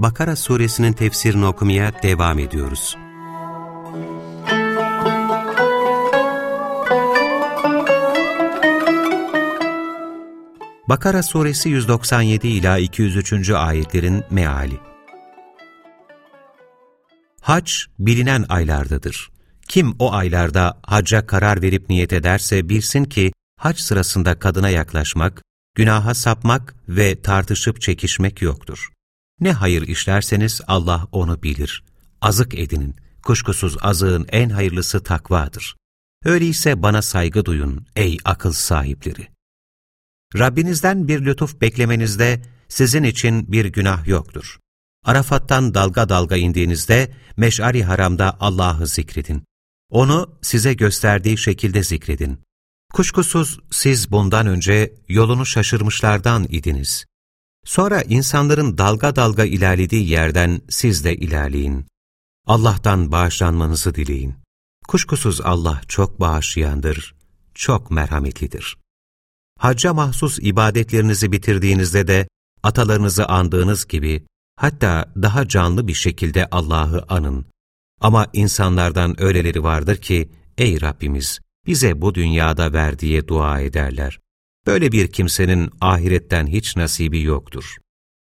Bakara suresinin tefsirini okumaya devam ediyoruz. Bakara suresi 197 ila 203. ayetlerin meali. Hac bilinen aylardadır. Kim o aylarda hacca karar verip niyet ederse bilsin ki hac sırasında kadına yaklaşmak, günaha sapmak ve tartışıp çekişmek yoktur. Ne hayır işlerseniz Allah onu bilir. Azık edinin. Kuşkusuz azığın en hayırlısı takvadır. Öyleyse bana saygı duyun ey akıl sahipleri. Rabbinizden bir lütuf beklemenizde sizin için bir günah yoktur. Arafat'tan dalga dalga indiğinizde Meş'ari Haram'da Allah'ı zikredin. Onu size gösterdiği şekilde zikredin. Kuşkusuz siz bundan önce yolunu şaşırmışlardan idiniz. Sonra insanların dalga dalga ilerlediği yerden siz de ilerleyin. Allah'tan bağışlanmanızı dileyin. Kuşkusuz Allah çok bağışlayandır, çok merhametlidir. Hacca mahsus ibadetlerinizi bitirdiğinizde de atalarınızı andığınız gibi hatta daha canlı bir şekilde Allah'ı anın. Ama insanlardan öyleleri vardır ki, ey Rabbimiz bize bu dünyada ver dua ederler. Böyle bir kimsenin ahiretten hiç nasibi yoktur.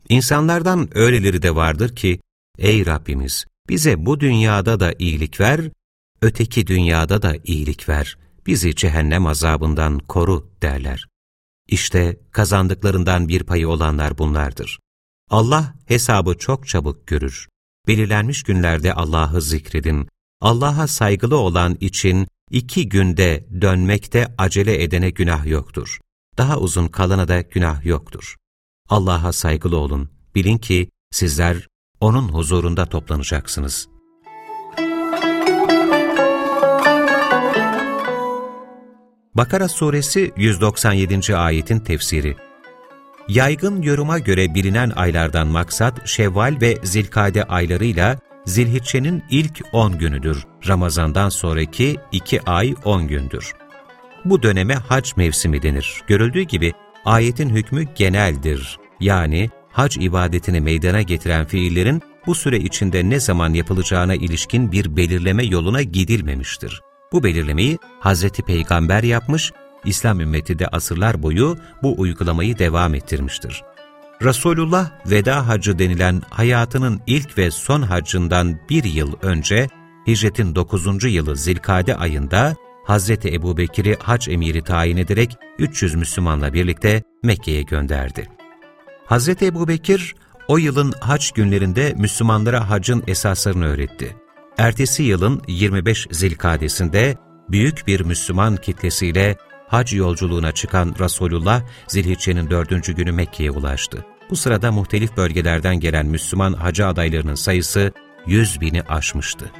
İnsanlardan öyleleri de vardır ki, ey Rabbimiz bize bu dünyada da iyilik ver, öteki dünyada da iyilik ver, bizi cehennem azabından koru derler. İşte kazandıklarından bir payı olanlar bunlardır. Allah hesabı çok çabuk görür. Belirlenmiş günlerde Allah'ı zikredin. Allah'a saygılı olan için iki günde dönmekte acele edene günah yoktur. Daha uzun kalana da günah yoktur. Allah'a saygılı olun. Bilin ki sizler O'nun huzurunda toplanacaksınız. Bakara Suresi 197. ayetin tefsiri Yaygın yoruma göre bilinen aylardan maksat Şevval ve Zilkade aylarıyla Zilhicce'nin ilk 10 günüdür. Ramazandan sonraki 2 ay 10 gündür. Bu döneme hac mevsimi denir. Görüldüğü gibi ayetin hükmü geneldir. Yani hac ibadetini meydana getiren fiillerin bu süre içinde ne zaman yapılacağına ilişkin bir belirleme yoluna gidilmemiştir. Bu belirlemeyi Hazreti Peygamber yapmış, İslam ümmeti de asırlar boyu bu uygulamayı devam ettirmiştir. Resulullah veda hacı denilen hayatının ilk ve son hacından bir yıl önce, hicretin 9. yılı Zilkade ayında Hazreti Ebu Bekir'i hac emiri tayin ederek 300 Müslümanla birlikte Mekke'ye gönderdi. Hazreti Ebu Bekir, o yılın hac günlerinde Müslümanlara hacın esaslarını öğretti. Ertesi yılın 25 Zilkadesinde büyük bir Müslüman kitlesiyle hac yolculuğuna çıkan Resulullah, Zilhicce'nin dördüncü günü Mekke'ye ulaştı. Bu sırada muhtelif bölgelerden gelen Müslüman hacı adaylarının sayısı 100 bini aşmıştı.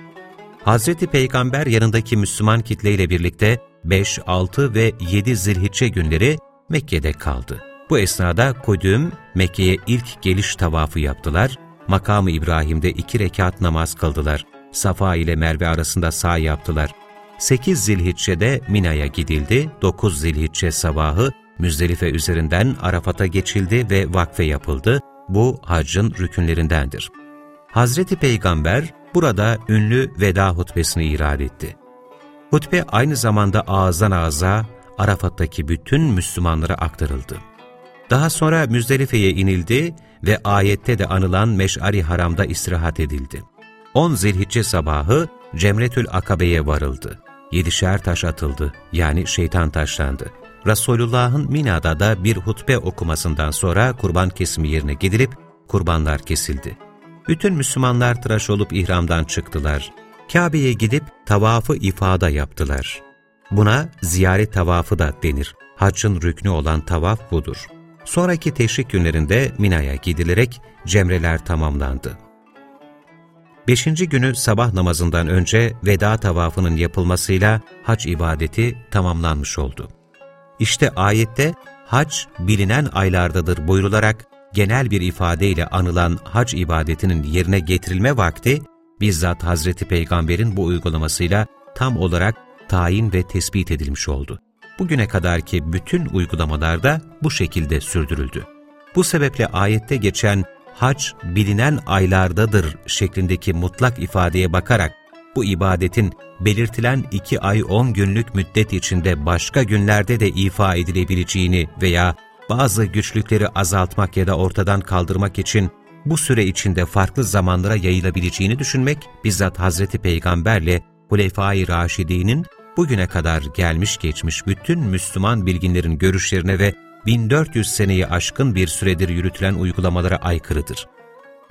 Hazreti Peygamber yanındaki Müslüman kitleyle birlikte 5, 6 ve 7 zilhicce günleri Mekke'de kaldı. Bu esnada Kudüm, Mekke'ye ilk geliş tavafı yaptılar, makamı İbrahim'de iki rekat namaz kıldılar, Safa ile Merve arasında sağ yaptılar. 8 zilhicce'de Mina'ya gidildi, 9 zilhicce sabahı Müzdelife üzerinden Arafat'a geçildi ve vakfe yapıldı. Bu haccın rükünlerindendir. Hazreti Peygamber burada ünlü veda hutbesini irad etti. Hutbe aynı zamanda ağızdan ağza Arafat'taki bütün Müslümanlara aktarıldı. Daha sonra Müzdelife'ye inildi ve ayette de anılan Meş'ari Haram'da istirahat edildi. 10 zilhicce sabahı Cemretül Akabe'ye varıldı. Yedişer taş atıldı, yani şeytan taşlandı. Resulullah'ın Mina'da da bir hutbe okumasından sonra kurban kesimi yerine gidilip kurbanlar kesildi. Bütün Müslümanlar tıraş olup ihramdan çıktılar. Kabe'ye gidip tavafı ifada yaptılar. Buna ziyaret tavafı da denir. Haccın rüknü olan tavaf budur. sonraki teşrik günlerinde Mina'ya gidilerek cemreler tamamlandı. Beşinci günü sabah namazından önce veda tavafının yapılmasıyla hac ibadeti tamamlanmış oldu. İşte ayette hac bilinen aylardadır buyrularak genel bir ifadeyle anılan hac ibadetinin yerine getirilme vakti bizzat Hazreti Peygamber'in bu uygulamasıyla tam olarak tayin ve tespit edilmiş oldu. Bugüne kadarki bütün uygulamalarda bu şekilde sürdürüldü. Bu sebeple ayette geçen hac bilinen aylardadır şeklindeki mutlak ifadeye bakarak bu ibadetin belirtilen iki ay on günlük müddet içinde başka günlerde de ifa edilebileceğini veya bazı güçlükleri azaltmak ya da ortadan kaldırmak için bu süre içinde farklı zamanlara yayılabileceğini düşünmek, bizzat Hazreti Peygamberle Hulefai Raşidi'nin bugüne kadar gelmiş geçmiş bütün Müslüman bilginlerin görüşlerine ve 1400 seneyi aşkın bir süredir yürütülen uygulamalara aykırıdır.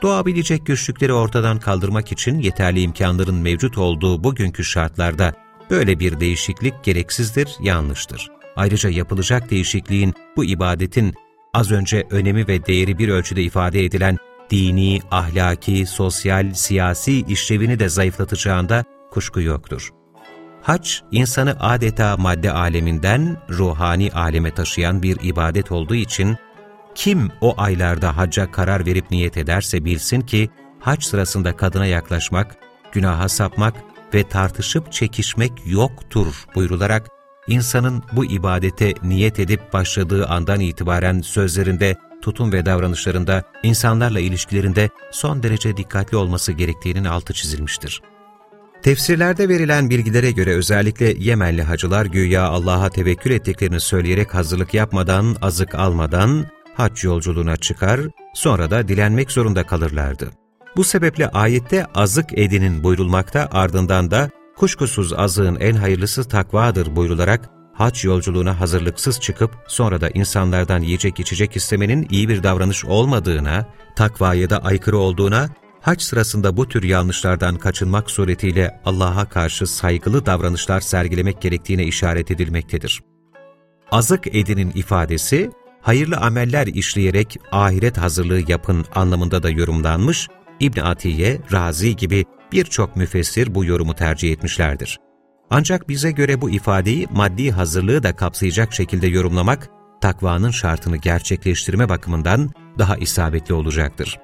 Doğabilecek güçlükleri ortadan kaldırmak için yeterli imkanların mevcut olduğu bugünkü şartlarda böyle bir değişiklik gereksizdir, yanlıştır. Ayrıca yapılacak değişikliğin bu ibadetin az önce önemi ve değeri bir ölçüde ifade edilen dini, ahlaki, sosyal, siyasi işlevini de zayıflatacağında kuşku yoktur. Hac, insanı adeta madde aleminden ruhani aleme taşıyan bir ibadet olduğu için, kim o aylarda hacca karar verip niyet ederse bilsin ki, hac sırasında kadına yaklaşmak, günaha sapmak ve tartışıp çekişmek yoktur buyrularak, insanın bu ibadete niyet edip başladığı andan itibaren sözlerinde, tutum ve davranışlarında, insanlarla ilişkilerinde son derece dikkatli olması gerektiğinin altı çizilmiştir. Tefsirlerde verilen bilgilere göre özellikle Yemenli hacılar güya Allah'a tevekkül ettiklerini söyleyerek hazırlık yapmadan, azık almadan hac yolculuğuna çıkar, sonra da dilenmek zorunda kalırlardı. Bu sebeple ayette azık edinin buyrulmakta ardından da kuşkusuz azığın en hayırlısı takvadır buyrularak hac yolculuğuna hazırlıksız çıkıp sonra da insanlardan yiyecek içecek istemenin iyi bir davranış olmadığına, takvaya da aykırı olduğuna hac sırasında bu tür yanlışlardan kaçınmak suretiyle Allah'a karşı saygılı davranışlar sergilemek gerektiğine işaret edilmektedir. Azık edinin ifadesi, hayırlı ameller işleyerek ahiret hazırlığı yapın anlamında da yorumlanmış, İbn Atiye, Razi gibi birçok müfessir bu yorumu tercih etmişlerdir. Ancak bize göre bu ifadeyi maddi hazırlığı da kapsayacak şekilde yorumlamak, takvanın şartını gerçekleştirme bakımından daha isabetli olacaktır.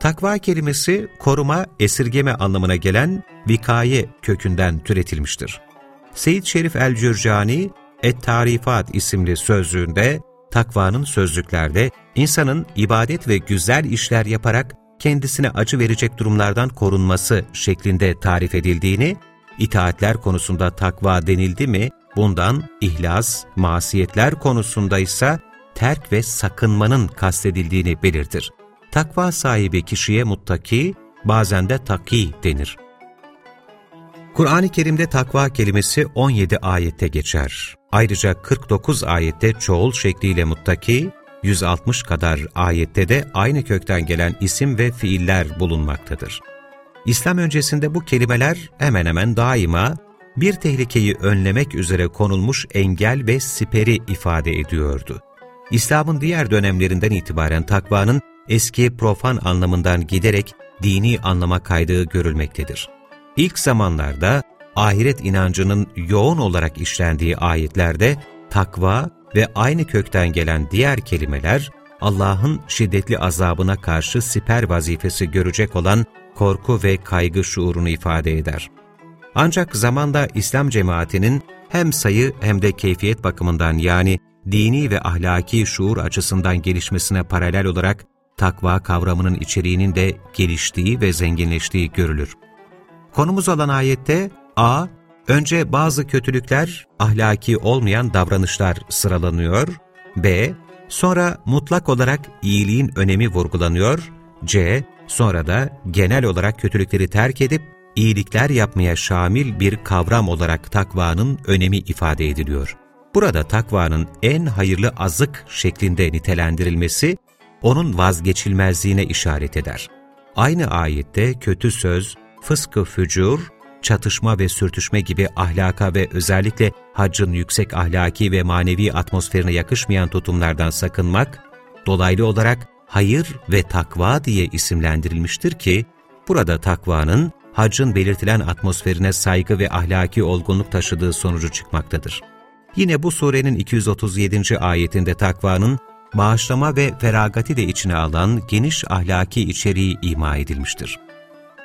Takva kelimesi koruma, esirgeme anlamına gelen vikaye kökünden türetilmiştir. Seyyid Şerif el-Cürcani, Et-Tarifat isimli sözlüğünde, takvanın sözlüklerde insanın ibadet ve güzel işler yaparak kendisine acı verecek durumlardan korunması şeklinde tarif edildiğini, itaatler konusunda takva denildi mi, bundan ihlas, masiyetler konusunda ise terk ve sakınmanın kastedildiğini belirtir. Takva sahibi kişiye muttaki, bazen de taki denir. Kur'an-ı Kerim'de takva kelimesi 17 ayette geçer. Ayrıca 49 ayette çoğul şekliyle muttaki, 160 kadar ayette de aynı kökten gelen isim ve fiiller bulunmaktadır. İslam öncesinde bu kelimeler hemen hemen daima bir tehlikeyi önlemek üzere konulmuş engel ve siperi ifade ediyordu. İslam'ın diğer dönemlerinden itibaren takvanın eski profan anlamından giderek dini anlama kaydığı görülmektedir. İlk zamanlarda ahiret inancının yoğun olarak işlendiği ayetlerde takva ve aynı kökten gelen diğer kelimeler Allah'ın şiddetli azabına karşı siper vazifesi görecek olan korku ve kaygı şuurunu ifade eder. Ancak zamanda İslam cemaatinin hem sayı hem de keyfiyet bakımından yani dini ve ahlaki şuur açısından gelişmesine paralel olarak takva kavramının içeriğinin de geliştiği ve zenginleştiği görülür. Konumuz olan ayette A. Önce bazı kötülükler, ahlaki olmayan davranışlar sıralanıyor. B. Sonra mutlak olarak iyiliğin önemi vurgulanıyor. C. Sonra da genel olarak kötülükleri terk edip iyilikler yapmaya şamil bir kavram olarak takvanın önemi ifade ediliyor. Burada takvanın en hayırlı azık şeklinde nitelendirilmesi, onun vazgeçilmezliğine işaret eder. Aynı ayette kötü söz, fıskı fücur, çatışma ve sürtüşme gibi ahlaka ve özellikle haccın yüksek ahlaki ve manevi atmosferine yakışmayan tutumlardan sakınmak, dolaylı olarak hayır ve takva diye isimlendirilmiştir ki, burada takvanın haccın belirtilen atmosferine saygı ve ahlaki olgunluk taşıdığı sonucu çıkmaktadır. Yine bu surenin 237. ayetinde takvanın bağışlama ve feragati de içine alan geniş ahlaki içeriği ima edilmiştir.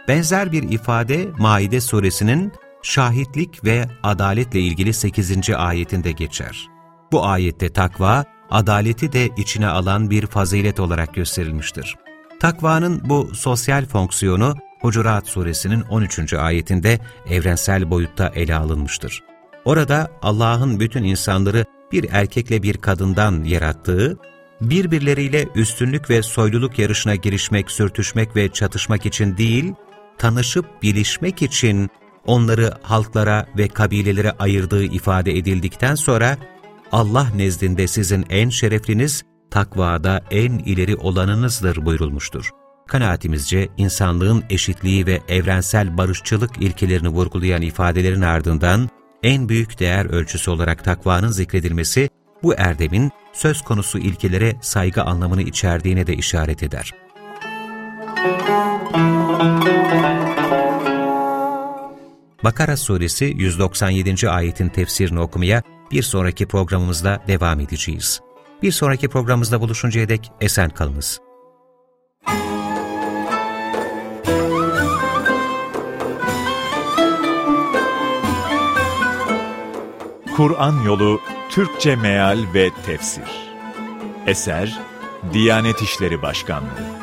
Benzer bir ifade Maide suresinin şahitlik ve adaletle ilgili 8. ayetinde geçer. Bu ayette takva, adaleti de içine alan bir fazilet olarak gösterilmiştir. Takvanın bu sosyal fonksiyonu Hucurat suresinin 13. ayetinde evrensel boyutta ele alınmıştır. Orada Allah'ın bütün insanları bir erkekle bir kadından yarattığı, birbirleriyle üstünlük ve soyluluk yarışına girişmek, sürtüşmek ve çatışmak için değil, tanışıp bilişmek için onları halklara ve kabilelere ayırdığı ifade edildikten sonra, Allah nezdinde sizin en şerefliniz, takvada en ileri olanınızdır buyurulmuştur. Kanaatimizce insanlığın eşitliği ve evrensel barışçılık ilkelerini vurgulayan ifadelerin ardından en büyük değer ölçüsü olarak takvanın zikredilmesi, bu erdemin söz konusu ilkelere saygı anlamını içerdiğine de işaret eder. Bakara suresi 197. ayetin tefsirini okumaya bir sonraki programımızda devam edeceğiz. Bir sonraki programımızda buluşuncaya dek esen kalınız. Kur'an Yolu Türkçe Meal ve Tefsir Eser Diyanet İşleri Başkanlığı